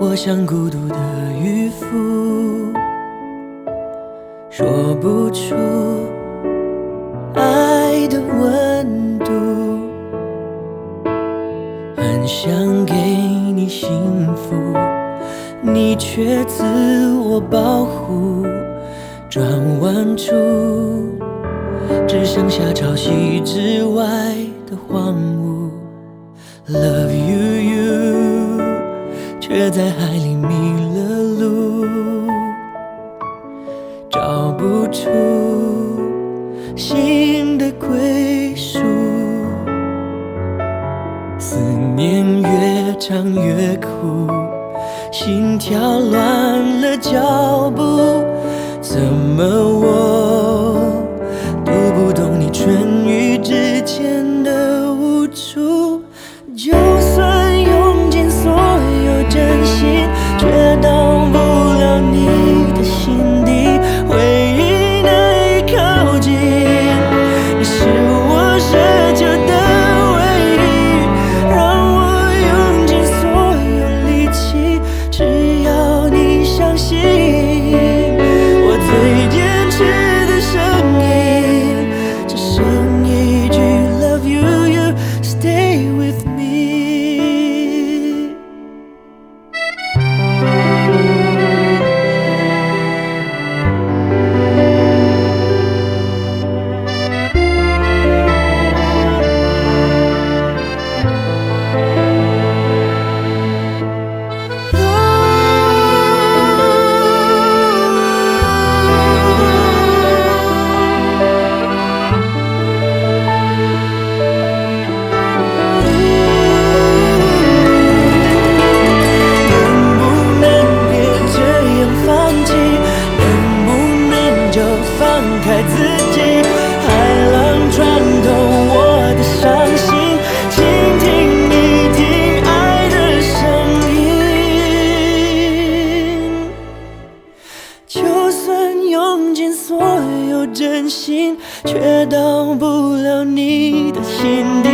我像孤独的渔夫，说不出爱的温度，很想给你幸福，你却自我保护，转弯处只剩下潮汐之外的荒芜。Love you you，却在海里迷了路，找不出新的归属。思念越长越苦，心跳乱了脚步，怎么我谢有真心，却到不了你的心。底